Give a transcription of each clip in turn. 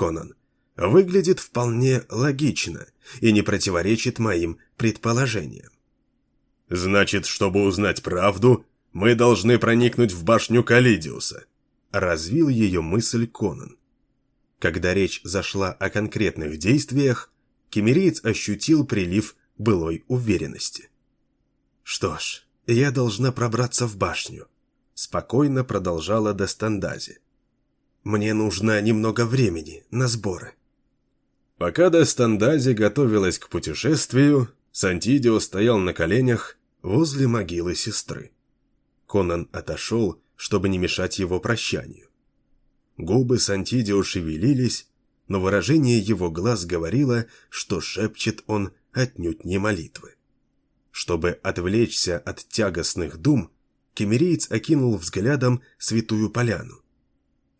Конан, выглядит вполне логично и не противоречит моим предположениям. «Значит, чтобы узнать правду, мы должны проникнуть в башню Калидиуса», — развил ее мысль Конан. Когда речь зашла о конкретных действиях, кемериец ощутил прилив былой уверенности. «Что ж, я должна пробраться в башню», — спокойно продолжала Дестандази. «Мне нужно немного времени на сборы». Пока Дестандази готовилась к путешествию, Сантидио стоял на коленях возле могилы сестры. Конан отошел, чтобы не мешать его прощанию. Губы Сантидио шевелились, но выражение его глаз говорило, что шепчет он отнюдь не молитвы. Чтобы отвлечься от тягостных дум, кемериец окинул взглядом святую поляну.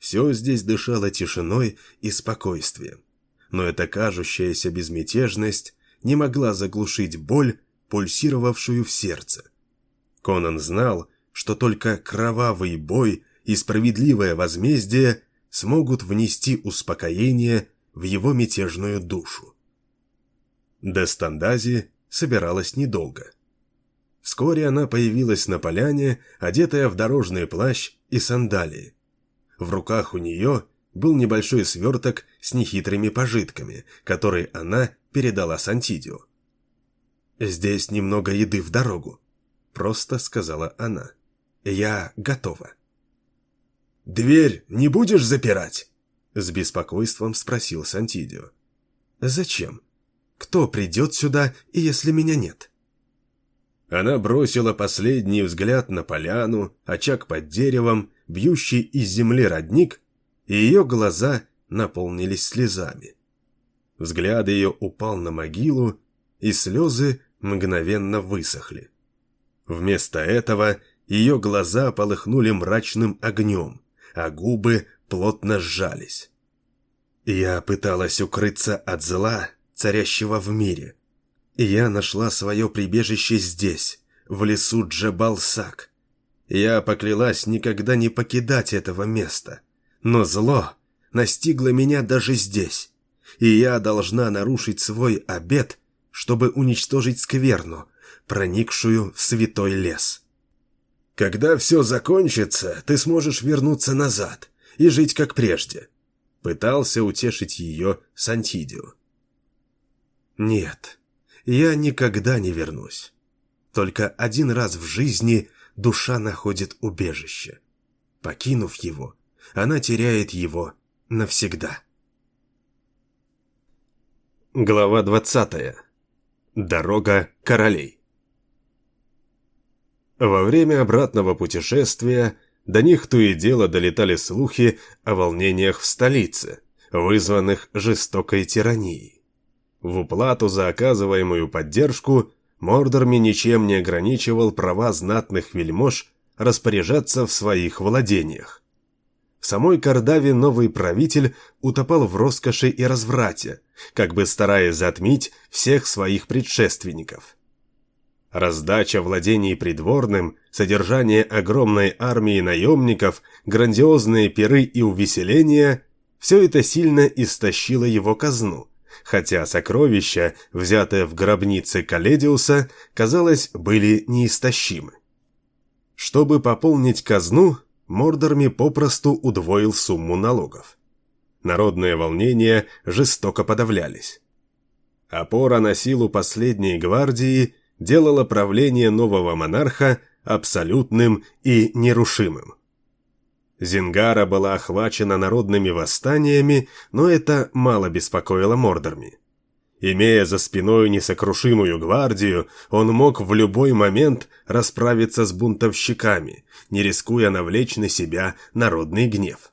Все здесь дышало тишиной и спокойствием, но эта кажущаяся безмятежность не могла заглушить боль, пульсировавшую в сердце. Конан знал, что только кровавый бой и справедливое возмездие смогут внести успокоение в его мятежную душу. Дестандази собиралась недолго. Вскоре она появилась на поляне, одетая в дорожный плащ и сандалии. В руках у нее был небольшой сверток с нехитрыми пожитками, который она передала Сантидио. «Здесь немного еды в дорогу», — просто сказала она. «Я готова». «Дверь не будешь запирать?» — с беспокойством спросил Сантидио. «Зачем? Кто придет сюда, если меня нет?» Она бросила последний взгляд на поляну, очаг под деревом, бьющий из земли родник, и ее глаза наполнились слезами. Взгляд ее упал на могилу, и слезы мгновенно высохли. Вместо этого ее глаза полыхнули мрачным огнем, а губы плотно сжались. Я пыталась укрыться от зла, царящего в мире. Я нашла свое прибежище здесь, в лесу Джебалсак. Я поклялась никогда не покидать этого места. Но зло настигло меня даже здесь, и я должна нарушить свой обет, чтобы уничтожить скверну, проникшую в святой лес. Когда все закончится, ты сможешь вернуться назад и жить как прежде. Пытался утешить ее Сантидио. Нет, я никогда не вернусь. Только один раз в жизни душа находит убежище. Покинув его, она теряет его навсегда. Глава 20. Дорога королей. Во время обратного путешествия до них то и дело долетали слухи о волнениях в столице, вызванных жестокой тиранией. В уплату за оказываемую поддержку Мордорми ничем не ограничивал права знатных вельмож распоряжаться в своих владениях. В самой Кардаве новый правитель утопал в роскоши и разврате, как бы стараясь затмить всех своих предшественников – Раздача владений придворным, содержание огромной армии наемников, грандиозные пиры и увеселения – все это сильно истощило его казну, хотя сокровища, взятые в гробнице Каледиуса, казалось, были неистощимы. Чтобы пополнить казну, Мордорми попросту удвоил сумму налогов. Народные волнения жестоко подавлялись. Опора на силу последней гвардии делало правление нового монарха абсолютным и нерушимым. Зингара была охвачена народными восстаниями, но это мало беспокоило Мордорми. Имея за спиной несокрушимую гвардию, он мог в любой момент расправиться с бунтовщиками, не рискуя навлечь на себя народный гнев.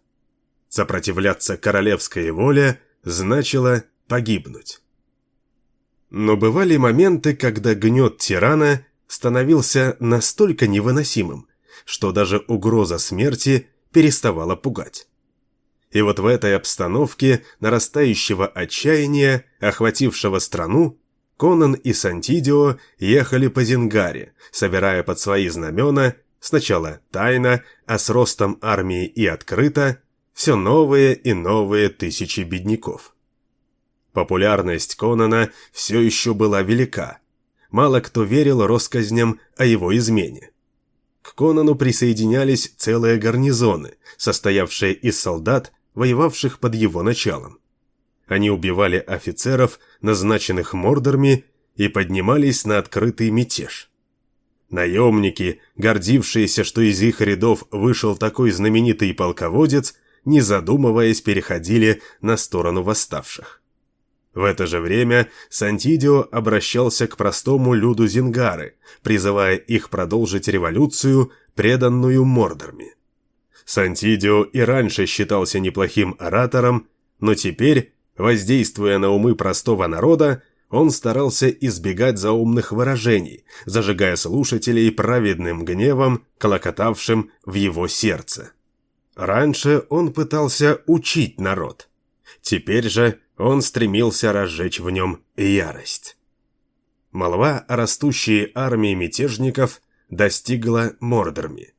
Сопротивляться королевской воле значило погибнуть. Но бывали моменты, когда гнет тирана становился настолько невыносимым, что даже угроза смерти переставала пугать. И вот в этой обстановке нарастающего отчаяния, охватившего страну, Конан и Сантидио ехали по Зингаре, собирая под свои знамена, сначала тайно, а с ростом армии и открыто, все новые и новые тысячи бедняков. Популярность Конана все еще была велика. Мало кто верил россказням о его измене. К Конану присоединялись целые гарнизоны, состоявшие из солдат, воевавших под его началом. Они убивали офицеров, назначенных мордорами, и поднимались на открытый мятеж. Наемники, гордившиеся, что из их рядов вышел такой знаменитый полководец, не задумываясь, переходили на сторону восставших. В это же время Сантидио обращался к простому люду Зингары, призывая их продолжить революцию, преданную Мордорами. Сантидио и раньше считался неплохим оратором, но теперь, воздействуя на умы простого народа, он старался избегать заумных выражений, зажигая слушателей праведным гневом, колокотавшим в его сердце. Раньше он пытался учить народ. Теперь же он стремился разжечь в нем ярость. Молва о растущей армии мятежников достигла Мордорми.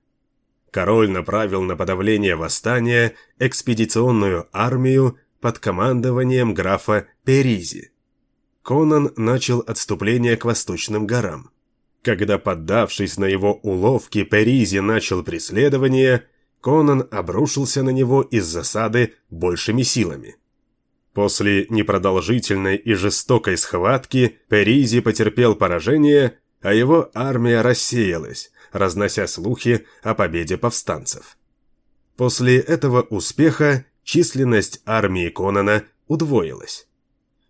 Король направил на подавление восстания экспедиционную армию под командованием графа Перизи. Конан начал отступление к восточным горам. Когда, поддавшись на его уловки, Перизи начал преследование, Конан обрушился на него из засады большими силами. После непродолжительной и жестокой схватки Перизи потерпел поражение, а его армия рассеялась, разнося слухи о победе повстанцев. После этого успеха численность армии Конана удвоилась.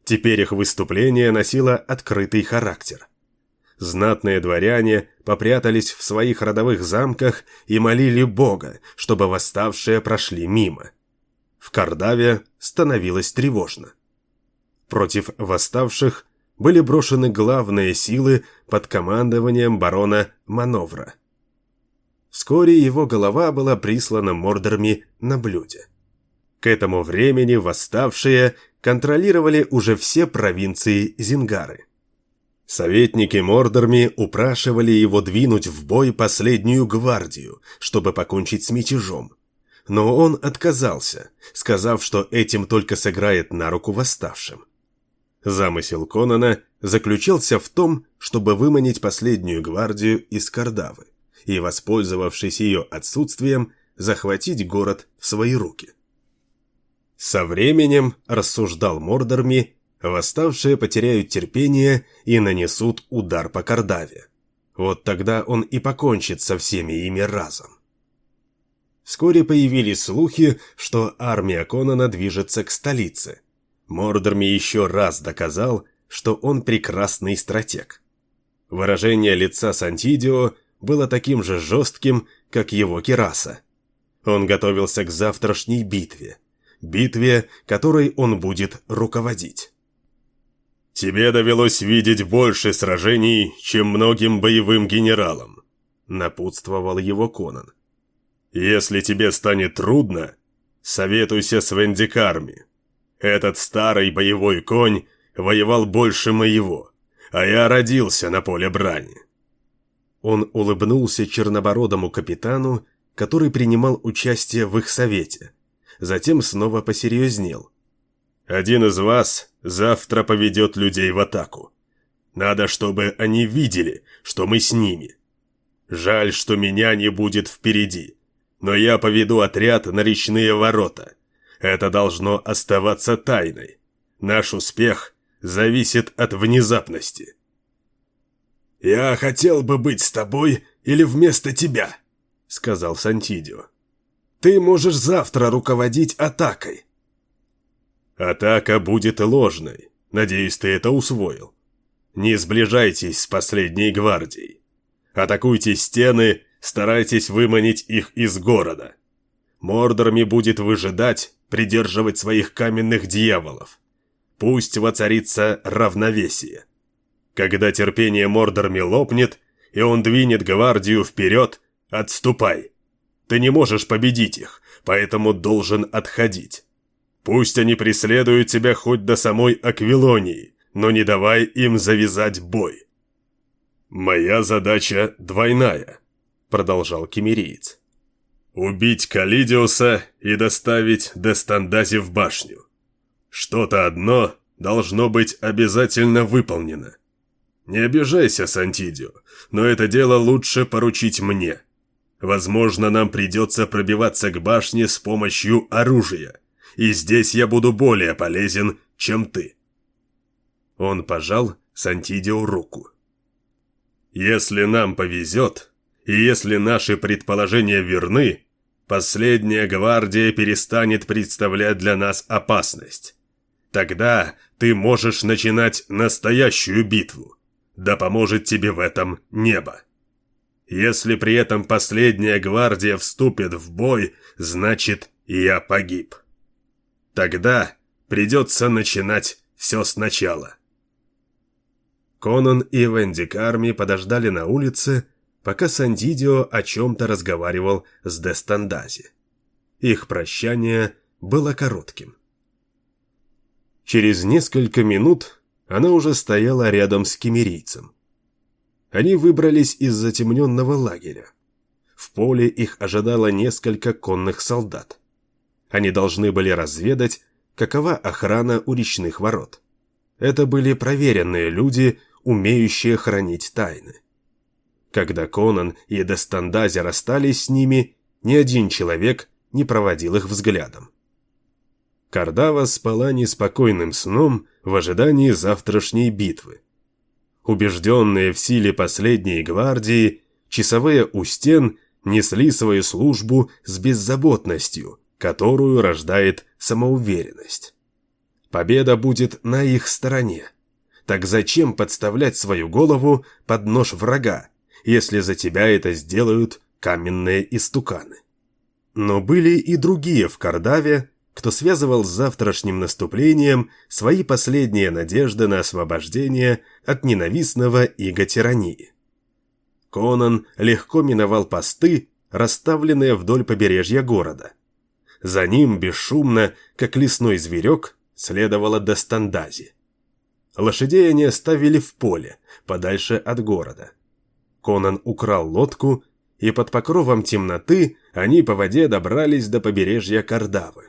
Теперь их выступление носило открытый характер. Знатные дворяне попрятались в своих родовых замках и молили Бога, чтобы восставшие прошли мимо. В Кардаве становилось тревожно. Против восставших были брошены главные силы под командованием барона Мановра. Вскоре его голова была прислана мордорами на блюде. К этому времени восставшие контролировали уже все провинции Зингары. Советники Мордорми упрашивали его двинуть в бой последнюю гвардию, чтобы покончить с мятежом. Но он отказался, сказав, что этим только сыграет на руку восставшим. Замысел Конана заключался в том, чтобы выманить последнюю гвардию из Кардавы и, воспользовавшись ее отсутствием, захватить город в свои руки. Со временем, рассуждал Мордорми, восставшие потеряют терпение и нанесут удар по Кардаве. Вот тогда он и покончит со всеми ими разом. Вскоре появились слухи, что армия Конана движется к столице. Мордорми еще раз доказал, что он прекрасный стратег. Выражение лица Сантидио было таким же жестким, как его кераса. Он готовился к завтрашней битве – битве, которой он будет руководить. «Тебе довелось видеть больше сражений, чем многим боевым генералам», — напутствовал его Конан. «Если тебе станет трудно, советуйся с Вендикарми. Этот старый боевой конь воевал больше моего, а я родился на поле брани». Он улыбнулся чернобородому капитану, который принимал участие в их совете затем снова посерьезнел. «Один из вас завтра поведет людей в атаку. Надо, чтобы они видели, что мы с ними. Жаль, что меня не будет впереди, но я поведу отряд на речные ворота. Это должно оставаться тайной. Наш успех зависит от внезапности». «Я хотел бы быть с тобой или вместо тебя», — сказал Сантидио. Ты можешь завтра руководить атакой. Атака будет ложной. Надеюсь, ты это усвоил. Не сближайтесь с последней гвардией. Атакуйте стены, старайтесь выманить их из города. Мордорми будет выжидать, придерживать своих каменных дьяволов. Пусть воцарится равновесие. Когда терпение Мордорми лопнет, и он двинет гвардию вперед, отступай. Ты не можешь победить их, поэтому должен отходить. Пусть они преследуют тебя хоть до самой Аквилонии, но не давай им завязать бой. «Моя задача двойная», — продолжал кемериец. убить Калидиуса и доставить Дестандази в башню. Что-то одно должно быть обязательно выполнено. Не обижайся, Сантидио, но это дело лучше поручить мне. Возможно, нам придется пробиваться к башне с помощью оружия, и здесь я буду более полезен, чем ты. Он пожал Сантидио руку. Если нам повезет, и если наши предположения верны, последняя гвардия перестанет представлять для нас опасность. Тогда ты можешь начинать настоящую битву. Да поможет тебе в этом небо. Если при этом последняя гвардия вступит в бой, значит, я погиб. Тогда придется начинать все сначала. Конан и Венди Карми подождали на улице, пока Сандидио о чем-то разговаривал с Дестандази. Их прощание было коротким. Через несколько минут она уже стояла рядом с кемерийцем. Они выбрались из затемненного лагеря. В поле их ожидало несколько конных солдат. Они должны были разведать, какова охрана у речных ворот. Это были проверенные люди, умеющие хранить тайны. Когда Конан и Дестандази расстались с ними, ни один человек не проводил их взглядом. Кардава спала неспокойным сном в ожидании завтрашней битвы. Убежденные в силе последней гвардии, часовые у стен несли свою службу с беззаботностью, которую рождает самоуверенность. Победа будет на их стороне. Так зачем подставлять свою голову под нож врага, если за тебя это сделают каменные истуканы? Но были и другие в Кардаве, кто связывал с завтрашним наступлением свои последние надежды на освобождение от ненавистного иго тирании. Конан легко миновал посты, расставленные вдоль побережья города. За ним бесшумно, как лесной зверек, следовала Достандази. Лошадей они оставили в поле, подальше от города. Конан украл лодку, и под покровом темноты они по воде добрались до побережья Кардавы.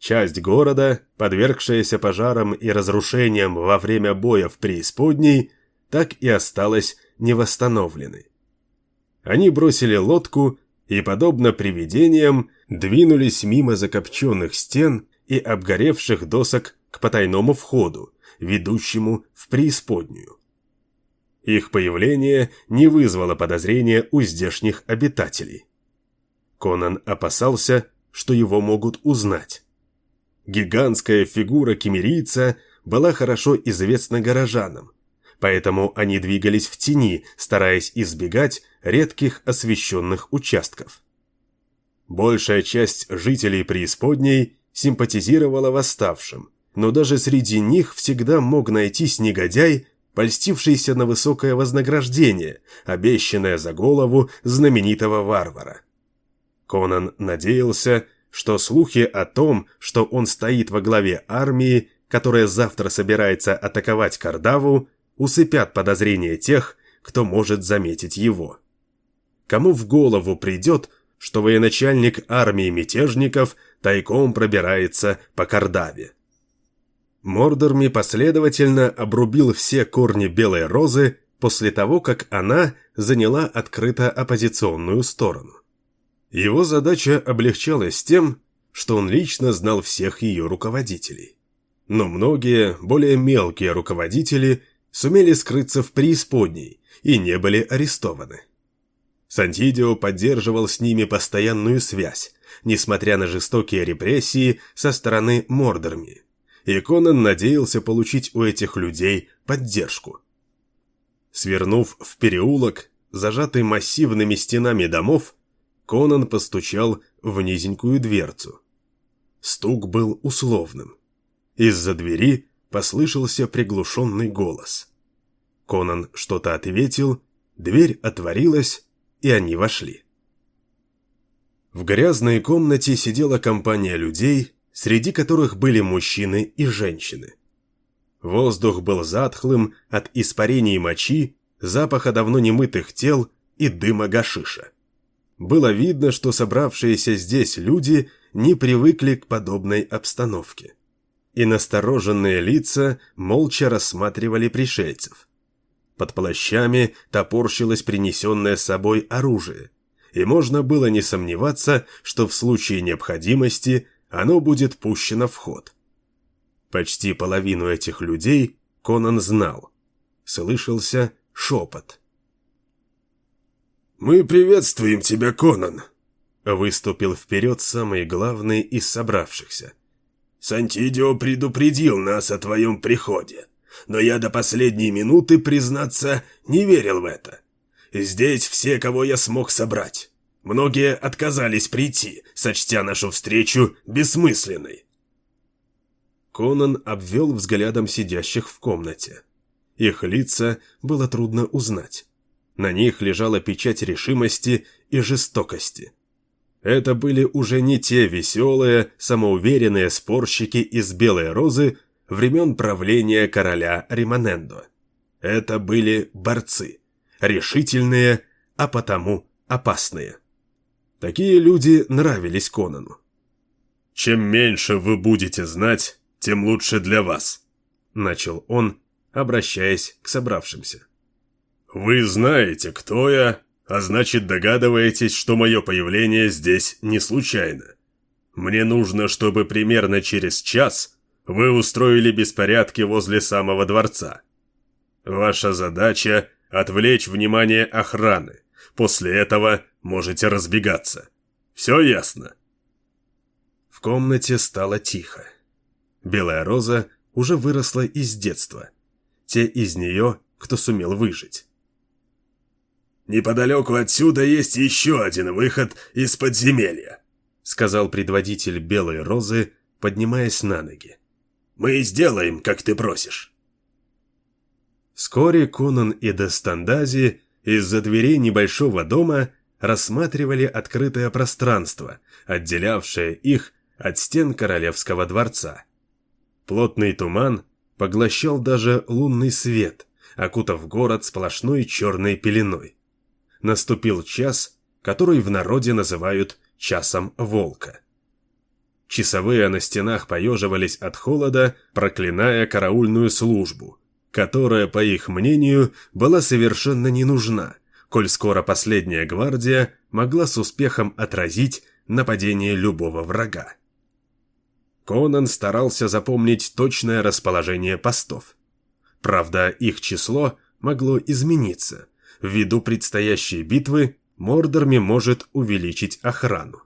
Часть города, подвергшаяся пожарам и разрушениям во время боя в преисподней, так и осталась невосстановленной. Они бросили лодку и, подобно привидениям, двинулись мимо закопченных стен и обгоревших досок к потайному входу, ведущему в преисподнюю. Их появление не вызвало подозрения у здешних обитателей. Конан опасался, что его могут узнать. Гигантская фигура кемерийца была хорошо известна горожанам, поэтому они двигались в тени, стараясь избегать редких освещенных участков. Большая часть жителей преисподней симпатизировала восставшим, но даже среди них всегда мог найтись негодяй, польстившийся на высокое вознаграждение, обещанное за голову знаменитого варвара. Конан надеялся, что слухи о том, что он стоит во главе армии, которая завтра собирается атаковать Кардаву, усыпят подозрения тех, кто может заметить его. Кому в голову придет, что военачальник армии мятежников тайком пробирается по Кардаве? Мордорми последовательно обрубил все корни Белой Розы после того, как она заняла открыто оппозиционную сторону. Его задача облегчалась тем, что он лично знал всех ее руководителей. Но многие, более мелкие руководители сумели скрыться в преисподней и не были арестованы. Сантидио поддерживал с ними постоянную связь, несмотря на жестокие репрессии со стороны Мордорми, и Конан надеялся получить у этих людей поддержку. Свернув в переулок, зажатый массивными стенами домов, Конан постучал в низенькую дверцу. Стук был условным. Из-за двери послышался приглушенный голос. Конан что-то ответил, дверь отворилась, и они вошли. В грязной комнате сидела компания людей, среди которых были мужчины и женщины. Воздух был затхлым от испарений мочи, запаха давно немытых тел и дыма гашиша. было видно, что собравшиеся здесь люди не привыкли к подобной обстановке. И настороженные лица молча рассматривали пришельцев. Под плащами топорщилось принесенное с собой оружие, и можно было не сомневаться, что в случае необходимости оно будет пущено в ход. Почти половину этих людей Конан знал. Слышался шепот. «Мы приветствуем тебя, Конан!» Выступил вперед самый главный из собравшихся. «Сантидио предупредил нас о твоем приходе, но я до последней минуты, признаться, не верил в это. Здесь все, кого я смог собрать. Многие отказались прийти, сочтя нашу встречу бессмысленной. Конан обвел взглядом сидящих в комнате. Их лица было трудно узнать. На них лежала печать решимости и жестокости. Это были уже не те веселые, самоуверенные спорщики из Белой Розы времен правления короля Римонендо. Это были борцы, решительные, а потому опасные. Такие люди нравились Конану. «Чем меньше вы будете знать, тем лучше для вас», — начал он, обращаясь к собравшимся. «Вы знаете, кто я, а значит догадываетесь, что мое появление здесь не случайно. Мне нужно, чтобы примерно через час вы устроили беспорядки возле самого дворца. Ваша задача — отвлечь внимание охраны. После этого можете разбегаться. Все ясно?» В комнате стало тихо. Белая роза уже выросла из детства. Те из нее, кто сумел выжить. «Неподалеку отсюда есть еще один выход из подземелья», сказал предводитель Белой Розы, поднимаясь на ноги. «Мы сделаем, как ты просишь». Вскоре Конан и Дестандази из-за дверей небольшого дома рассматривали открытое пространство, отделявшее их от стен королевского дворца. Плотный туман поглощал даже лунный свет, окутав город сплошной черной пеленой. Наступил час, который в народе называют «часом волка». Часовые на стенах поеживались от холода, проклиная караульную службу, которая, по их мнению, была совершенно не нужна, коль скоро последняя гвардия могла с успехом отразить нападение любого врага. Конан старался запомнить точное расположение постов. Правда, их число могло измениться. Ввиду предстоящей битвы Мордорми может увеличить охрану.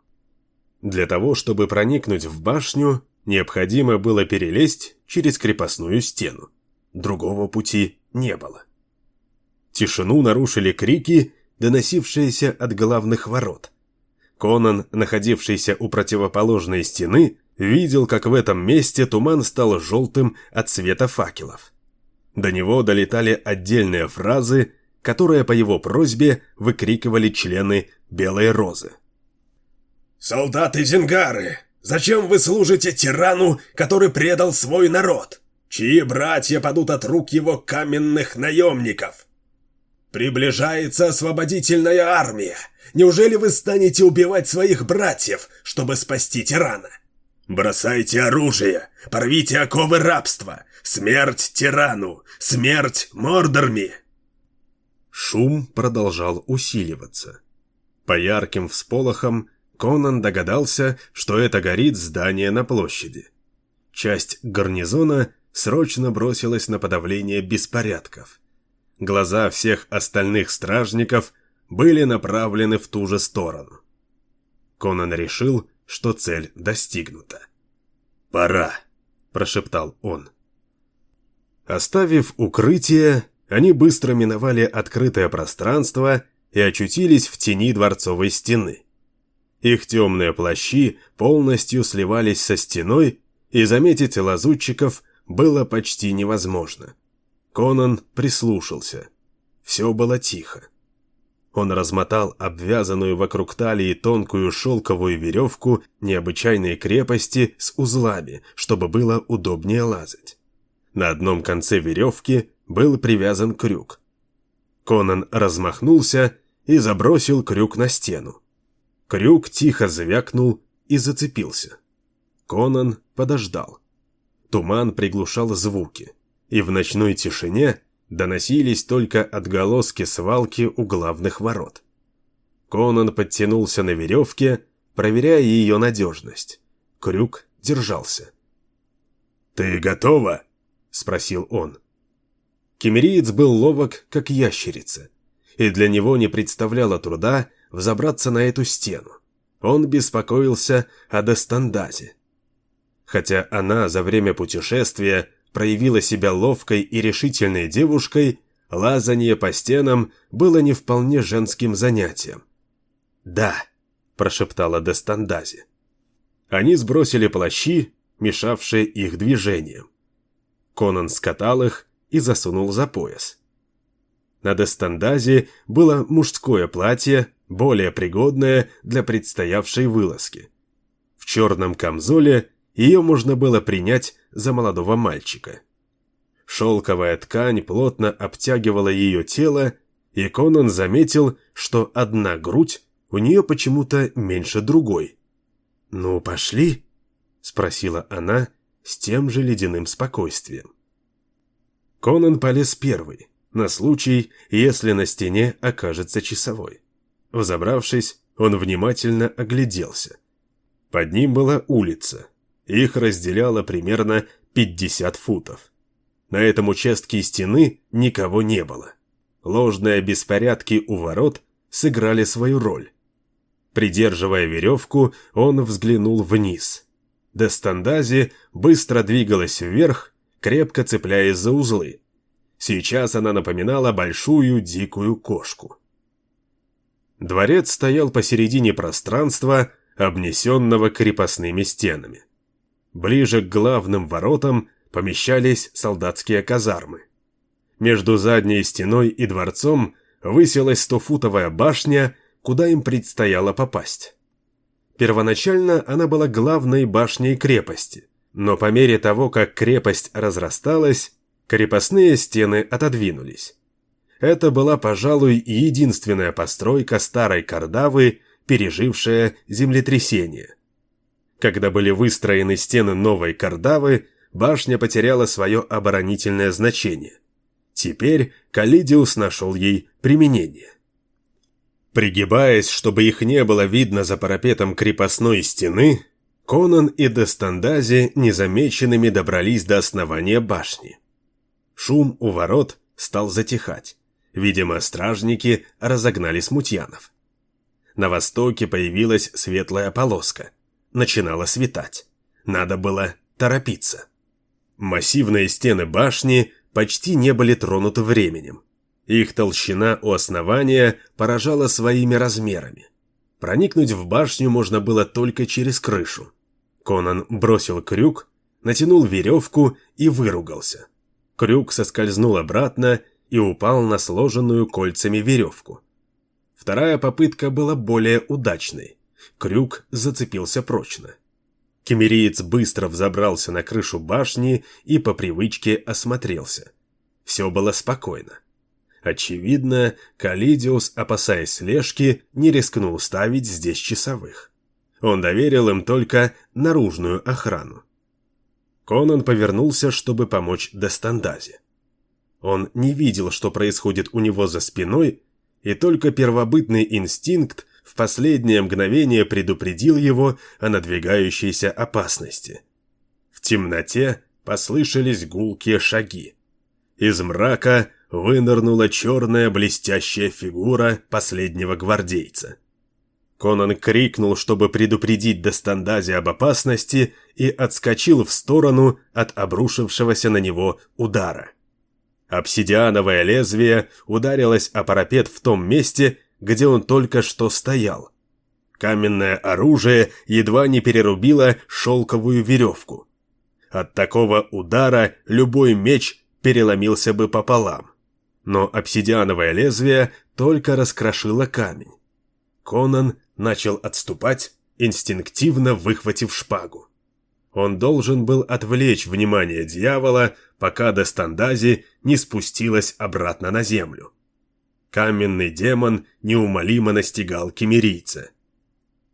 Для того, чтобы проникнуть в башню, необходимо было перелезть через крепостную стену. Другого пути не было. Тишину нарушили крики, доносившиеся от главных ворот. Конан, находившийся у противоположной стены, видел, как в этом месте туман стал желтым от света факелов. До него долетали отдельные фразы, которые по его просьбе выкрикивали члены Белой Розы. «Солдаты Зингары, зачем вы служите тирану, который предал свой народ? Чьи братья падут от рук его каменных наемников? «Приближается освободительная армия! Неужели вы станете убивать своих братьев, чтобы спасти тирана? Бросайте оружие! Порвите оковы рабства! Смерть тирану! Смерть Мордорми!» Шум продолжал усиливаться. По ярким всполохам Конан догадался, что это горит здание на площади. Часть гарнизона срочно бросилась на подавление беспорядков – Глаза всех остальных стражников были направлены в ту же сторону. Конан решил, что цель достигнута. «Пора», – прошептал он. Оставив укрытие, они быстро миновали открытое пространство и очутились в тени дворцовой стены. Их темные плащи полностью сливались со стеной, и заметить лазутчиков было почти невозможно. Конан прислушался. Все было тихо. Он размотал обвязанную вокруг талии тонкую шелковую веревку необычайной крепости с узлами, чтобы было удобнее лазать. На одном конце веревки был привязан крюк. Конан размахнулся и забросил крюк на стену. Крюк тихо звякнул и зацепился. Конан подождал. Туман приглушал звуки, и в ночной тишине доносились только отголоски свалки у главных ворот. Конан подтянулся на веревке, проверяя ее надежность. Крюк держался. «Ты готова?» — спросил он. Кемериец был ловок, как ящерица, и для него не представляло труда взобраться на эту стену. Он беспокоился о Дестандазе. Хотя она за время путешествия проявила себя ловкой и решительной девушкой, лазание по стенам было не вполне женским занятием. «Да», – прошептала Дестандази. Они сбросили плащи, мешавшие их движениям. Конан скатал их и засунул за пояс. На Дестандазе было мужское платье, более пригодное для предстоявшей вылазки. В черном камзоле ее можно было принять за молодого мальчика. Шелковая ткань плотно обтягивала ее тело, и Конан заметил, что одна грудь у нее почему-то меньше другой. «Ну, пошли?» – спросила она с тем же ледяным спокойствием. Конан полез первый, на случай, если на стене окажется часовой. Взобравшись, он внимательно огляделся. Под ним была улица, их разделяло примерно 50 футов. На этом участке стены никого не было. Ложные беспорядки у ворот сыграли свою роль. Придерживая веревку, он взглянул вниз. Дестандази быстро двигалась вверх, крепко цепляясь за узлы. Сейчас она напоминала большую дикую кошку. Дворец стоял посередине пространства, обнесенного крепостными стенами. Ближе к главным воротам помещались солдатские казармы. Между задней стеной и дворцом высилась стофутовая башня, куда им предстояло попасть. Первоначально она была главной башней крепости, но по мере того, как крепость разрасталась, крепостные стены отодвинулись. Это была, пожалуй, единственная постройка старой Кардавы, пережившая землетрясение. Когда были выстроены стены новой Кардавы, башня потеряла свое оборонительное значение. Теперь Калидиус нашел ей применение. Пригибаясь, чтобы их не было видно за парапетом крепостной стены, Конан и Дестандази незамеченными добрались до основания башни. Шум у ворот стал затихать. Видимо, стражники разогнали смутьянов. На востоке появилась светлая полоска – начинало светать. Надо было торопиться. Массивные стены башни почти не были тронуты временем. Их толщина у основания поражала своими размерами. Проникнуть в башню можно было только через крышу. Конан бросил крюк, натянул веревку и выругался. Крюк соскользнул обратно и упал на сложенную кольцами веревку. Вторая попытка была более удачной. Крюк зацепился прочно. Кемериец быстро взобрался на крышу башни и по привычке осмотрелся. Все было спокойно. Очевидно, Калидиус, опасаясь слежки, не рискнул ставить здесь часовых. Он доверил им только наружную охрану. Конан повернулся, чтобы помочь Дестандазе. Он не видел, что происходит у него за спиной, и только первобытный инстинкт в последнее мгновение предупредил его о надвигающейся опасности. В темноте послышались гулкие шаги. Из мрака вынырнула черная блестящая фигура последнего гвардейца. Конан крикнул, чтобы предупредить Достандази об опасности, и отскочил в сторону от обрушившегося на него удара. Обсидиановое лезвие ударилось о парапет в том месте, где он только что стоял. Каменное оружие едва не перерубило шелковую веревку. От такого удара любой меч переломился бы пополам. Но обсидиановое лезвие только раскрошило камень. Конан начал отступать, инстинктивно выхватив шпагу. Он должен был отвлечь внимание дьявола, пока до Стандази не спустилась обратно на землю каменный демон неумолимо настигал кемерийца.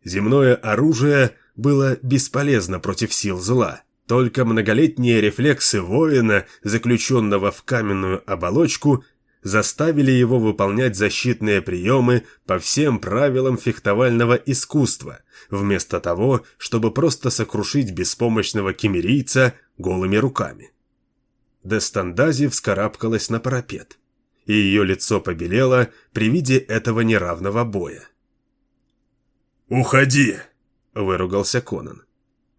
Земное оружие было бесполезно против сил зла. Только многолетние рефлексы воина, заключенного в каменную оболочку, заставили его выполнять защитные приемы по всем правилам фехтовального искусства, вместо того, чтобы просто сокрушить беспомощного кемерийца голыми руками. Дестандази вскарабкалась на парапет, и ее лицо побелело при виде этого неравного боя. «Уходи!» – выругался Конан.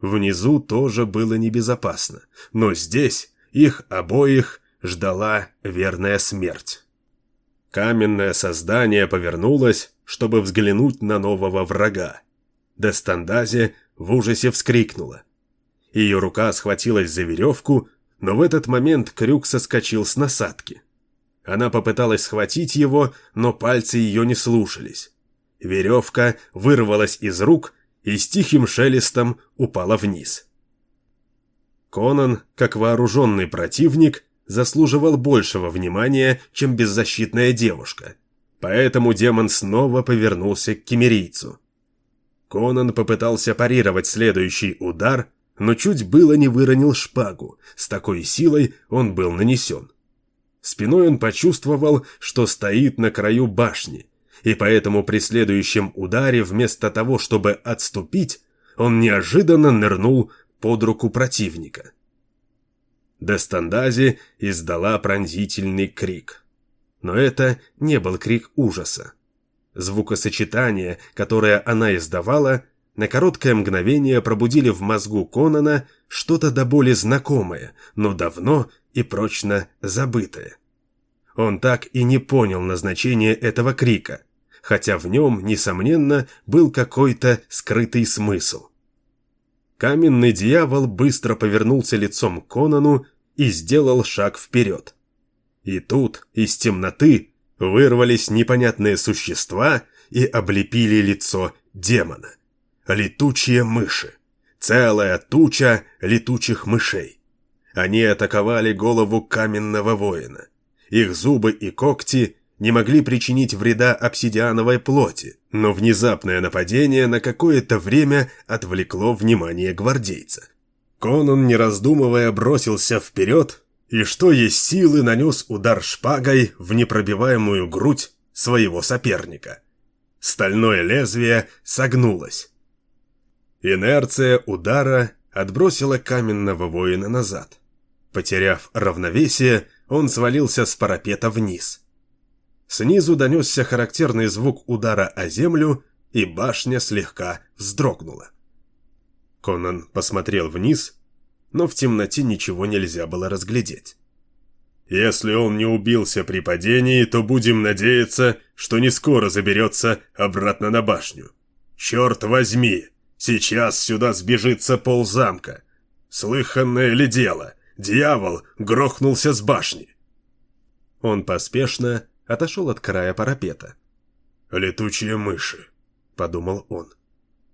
Внизу тоже было небезопасно, но здесь их обоих ждала верная смерть. Каменное создание повернулось, чтобы взглянуть на нового врага. Дестандазе в ужасе вскрикнула. Ее рука схватилась за веревку, но в этот момент крюк соскочил с насадки. Она попыталась схватить его, но пальцы ее не слушались. Веревка вырвалась из рук и с тихим шелестом упала вниз. Конан, как вооруженный противник, заслуживал большего внимания, чем беззащитная девушка. Поэтому демон снова повернулся к кемерийцу. Конан попытался парировать следующий удар, но чуть было не выронил шпагу, с такой силой он был нанесен. Спиной он почувствовал, что стоит на краю башни, и поэтому при следующем ударе вместо того, чтобы отступить, он неожиданно нырнул под руку противника. Дестандази издала пронзительный крик. Но это не был крик ужаса. Звукосочетание, которое она издавала, на короткое мгновение пробудили в мозгу Конана что-то до боли знакомое, но давно и прочно забытое. Он так и не понял назначения этого крика, хотя в нем, несомненно, был какой-то скрытый смысл. Каменный дьявол быстро повернулся лицом к Конану и сделал шаг вперед. И тут из темноты вырвались непонятные существа и облепили лицо демона. Летучие мыши. Целая туча летучих мышей. Они атаковали голову каменного воина. Их зубы и когти не могли причинить вреда обсидиановой плоти, но внезапное нападение на какое-то время отвлекло внимание гвардейца. Конан, не раздумывая, бросился вперед и, что есть силы, нанес удар шпагой в непробиваемую грудь своего соперника. Стальное лезвие согнулось. Инерция удара отбросила каменного воина назад. Потеряв равновесие, он свалился с парапета вниз. Снизу донесся характерный звук удара о землю, и башня слегка вздрогнула. Конан посмотрел вниз, но в темноте ничего нельзя было разглядеть. «Если он не убился при падении, то будем надеяться, что не скоро заберется обратно на башню. Черт возьми, сейчас сюда сбежится ползамка. Слыханное ли дело, дьявол грохнулся с башни?» Он поспешно отошел от края парапета. «Летучие мыши», — подумал он.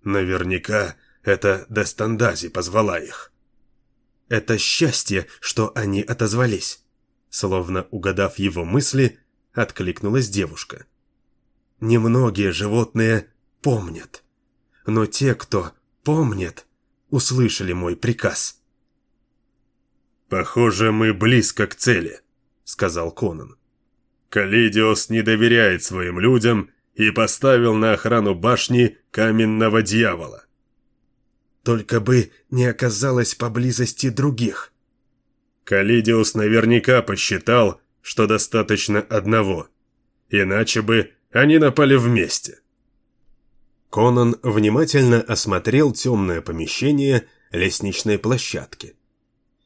«Наверняка это Дестандази позвала их. Это счастье, что они отозвались. Словно угадав его мысли, откликнулась девушка. Немногие животные помнят. Но те, кто помнит, услышали мой приказ. «Похоже, мы близко к цели», — сказал Конан. Калидиос не доверяет своим людям и поставил на охрану башни каменного дьявола. Только бы не оказалось поблизости других. Калидиус наверняка посчитал, что достаточно одного. Иначе бы они напали вместе. Конан внимательно осмотрел темное помещение лестничной площадки.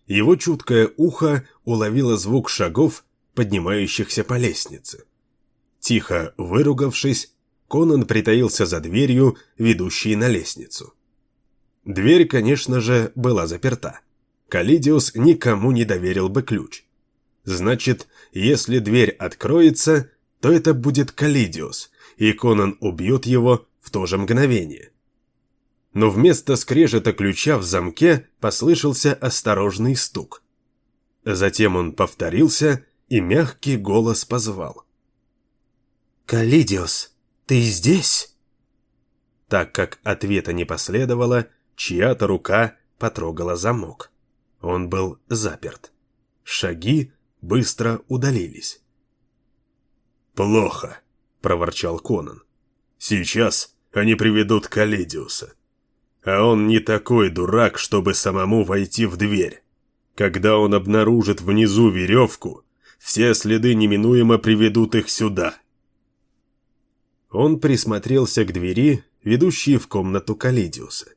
Его чуткое ухо уловило звук шагов, поднимающихся по лестнице. Тихо выругавшись, Конан притаился за дверью, ведущей на лестницу. Дверь, конечно же, была заперта. Калидиус никому не доверил бы ключ. Значит, если дверь откроется, то это будет Калидиус, и Конан убьет его в то же мгновение. Но вместо скрежета ключа в замке послышался осторожный стук. Затем он повторился, и мягкий голос позвал. «Калидиус, ты здесь?» Так как ответа не последовало, чья-то рука потрогала замок. Он был заперт. Шаги быстро удалились. «Плохо», — проворчал Конан. «Сейчас они приведут Каледиуса. А он не такой дурак, чтобы самому войти в дверь. Когда он обнаружит внизу веревку, все следы неминуемо приведут их сюда». Он присмотрелся к двери, ведущей в комнату Калидиуса.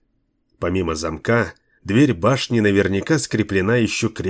Помимо замка, дверь башни наверняка скреплена еще крепко